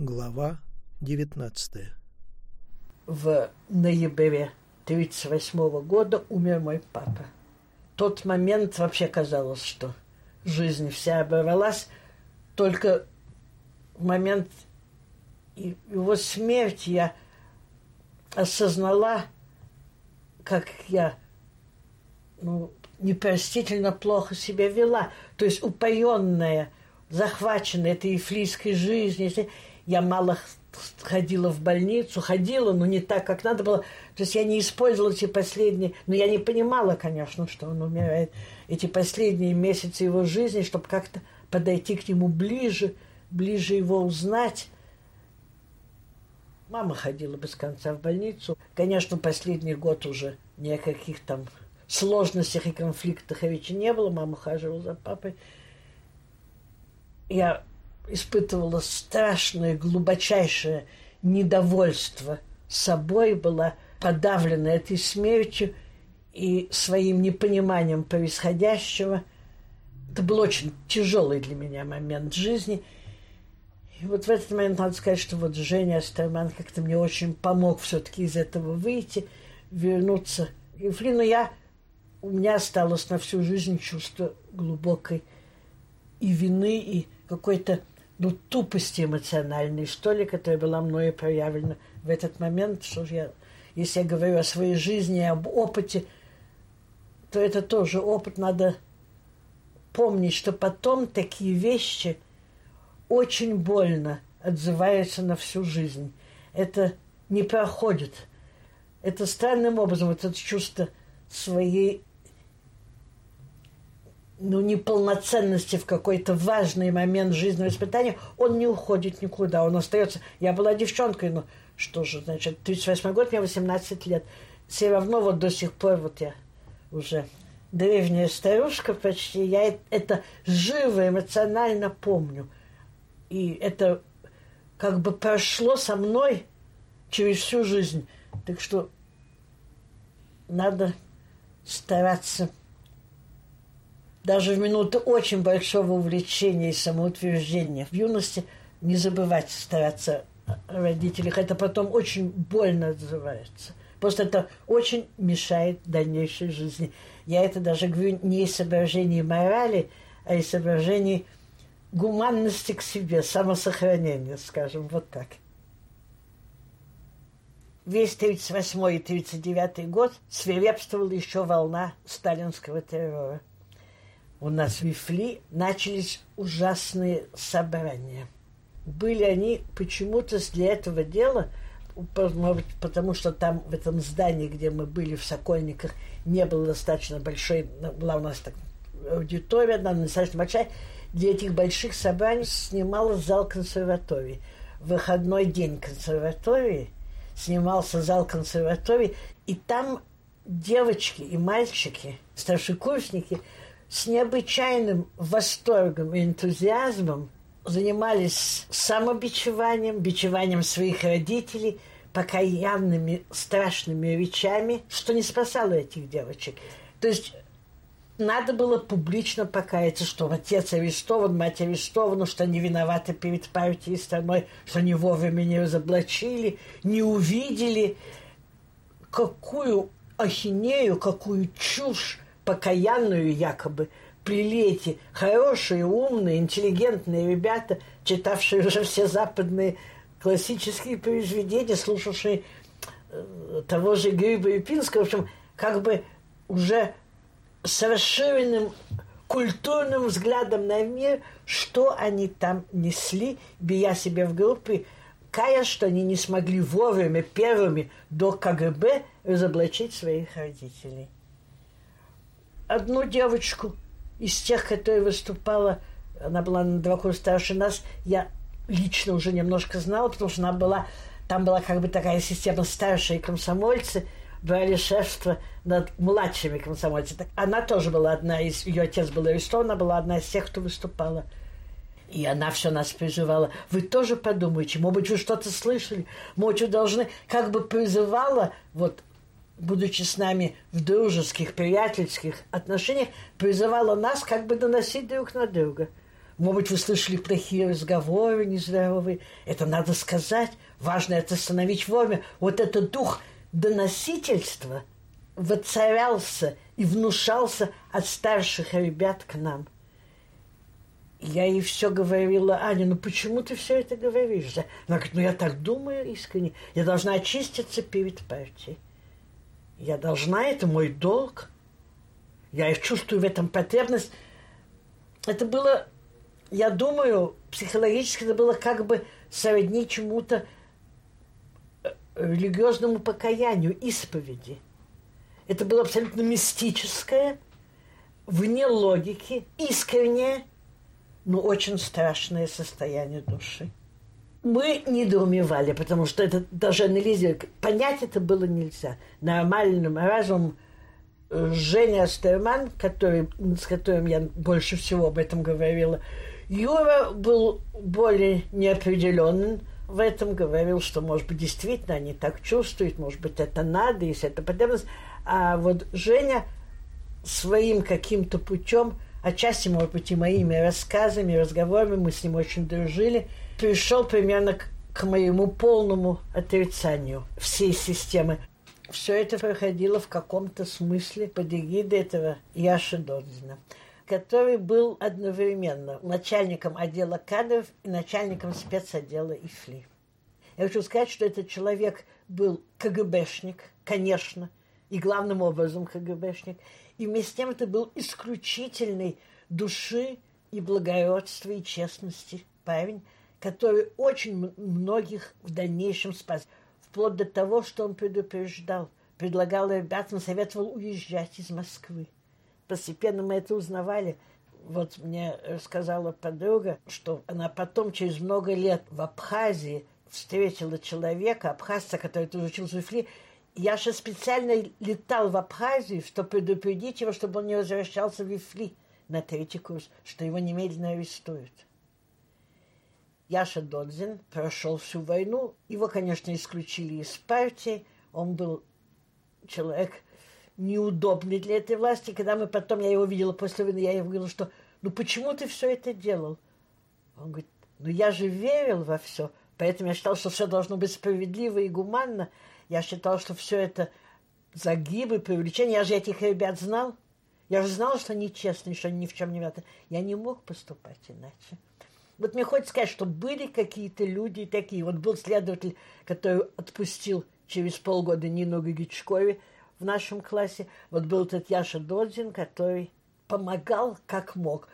Глава 19 В ноябре 1938 года умер мой папа. Тот момент вообще казалось, что жизнь вся оборвалась. Только в момент его смерти я осознала, как я ну, непростительно плохо себя вела. То есть упоенная, захваченная этой ифлийской жизнью. Я мало ходила в больницу, ходила, но не так, как надо было. То есть я не использовала эти последние... Но я не понимала, конечно, что он умирает. Эти последние месяцы его жизни, чтобы как-то подойти к нему ближе, ближе его узнать. Мама ходила без конца в больницу. Конечно, последний год уже ни о каких там сложностях и конфликтах ведь не было. Мама ухаживала за папой. Я испытывала страшное, глубочайшее недовольство собой, была подавлена этой смертью и своим непониманием происходящего. Это был очень тяжелый для меня момент жизни. И вот в этот момент надо сказать, что вот Женя Астерман как-то мне очень помог все-таки из этого выйти, вернуться. И, блин, я, у меня осталось на всю жизнь чувство глубокой и вины, и какой-то ну, тупости эмоциональной, что ли, которая была мною проявлена в этот момент, что я, если я говорю о своей жизни, об опыте, то это тоже опыт, надо помнить, что потом такие вещи очень больно отзываются на всю жизнь. Это не проходит. Это странным образом, вот это чувство своей ну, неполноценности в какой-то важный момент жизненного испытания, он не уходит никуда, он остается. Я была девчонкой, но что же, значит, 38 год, мне 18 лет. Все равно вот до сих пор вот я уже древняя старушка почти, я это живо, эмоционально помню. И это как бы прошло со мной через всю жизнь. Так что надо стараться даже в минуты очень большого увлечения и самоутверждения в юности не забывать стараться о родителях. Это потом очень больно отзывается. Просто это очень мешает дальнейшей жизни. Я это даже говорю не из соображений морали, а из соображений гуманности к себе, самосохранения, скажем, вот так. Весь 38 и 39 год свирепствовала еще волна сталинского террора у нас в Вифли начались ужасные собрания. Были они почему-то для этого дела, потому что там, в этом здании, где мы были, в Сокольниках, не было достаточно большой, была у нас так аудитория, она достаточно большая, для этих больших собраний снимала зал консерватории. В выходной день консерватории снимался зал консерватории, и там девочки и мальчики, старшекурсники – с необычайным восторгом и энтузиазмом занимались самобичеванием, бичеванием своих родителей, покаянными страшными речами, что не спасало этих девочек. То есть надо было публично покаяться, что отец арестован, мать арестована, что они виноваты перед партией и страной, что они вовремя не разоблачили, не увидели, какую ахинею, какую чушь покаянную якобы плели эти хорошие, умные, интеллигентные ребята, читавшие уже все западные классические произведения, слушавшие э, того же Гриба Юпинского, в общем, как бы уже с расширенным культурным взглядом на мир, что они там несли, бия себе в группе, кая, что они не смогли вовремя первыми до КГБ разоблачить своих родителей одну девочку из тех, которая выступала, она была на два курса старше нас, я лично уже немножко знала, потому что она была, там была как бы такая система старшие комсомольцы, брали шефство над младшими комсомольцами. Она тоже была одна из, ее отец был арестован, она была одна из тех, кто выступала. И она все нас призывала. Вы тоже подумайте, может быть, вы что-то слышали, может, вы должны, как бы призывала вот будучи с нами в дружеских, приятельских отношениях, призывала нас как бы доносить друг на друга. Может быть, вы слышали плохие разговоры, нездоровые. Это надо сказать. Важно это остановить вовремя. Вот этот дух доносительства воцарялся и внушался от старших ребят к нам. Я ей все говорила, Аня, ну почему ты все это говоришь? Она говорит, ну я так думаю искренне. Я должна очиститься перед партией. Я должна, это мой долг. Я чувствую в этом потребность. Это было я думаю, психологически это было как бы сродни чему-то э, религиозному покаянию, исповеди. Это было абсолютно мистическое, вне логики, искреннее, но очень страшное состояние души. Мы недоумевали, потому что это даже анализировать, понять это было нельзя. Нормальным разумом э, Женя Астерман, который, с которым я больше всего об этом говорила, Юра был более неопределенным в этом, говорил, что, может быть, действительно они так чувствуют, может быть, это надо, если это потребность. А вот Женя своим каким-то путем, отчасти, может быть, и моими рассказами, разговорами, мы с ним очень дружили, пришел примерно к, к моему полному отрицанию всей системы. Все это проходило в каком-то смысле под эгидой этого Яши Додзина который был одновременно начальником отдела кадров и начальником спецотдела ИФЛИ. Я хочу сказать, что этот человек был КГБшник, конечно, и главным образом КГБшник, и вместе с тем это был исключительной души и благородства и честности парень, который очень многих в дальнейшем спас, вплоть до того, что он предупреждал, предлагал ребятам, советовал уезжать из Москвы постепенно мы это узнавали. Вот мне рассказала подруга, что она потом, через много лет в Абхазии, встретила человека, абхазца, который тоже учился в Уфле. Я же специально летал в Абхазию, чтобы предупредить его, чтобы он не возвращался в Ифли на третий курс, что его немедленно арестуют. Яша Додзин прошел всю войну. Его, конечно, исключили из партии. Он был человек неудобный для этой власти. Когда мы потом, я его видела после войны, я ему говорила, что ну почему ты все это делал? Он говорит, ну я же верил во все, поэтому я считал, что все должно быть справедливо и гуманно. Я считал, что все это загибы, привлечения. Я же этих ребят знал. Я же знал, что они честные, что они ни в чем не виноваты. Я не мог поступать иначе. Вот мне хочется сказать, что были какие-то люди такие. Вот был следователь, который отпустил через полгода Нину Григичкове, в нашем классе. Вот был этот Яша Додзин, который помогал как мог.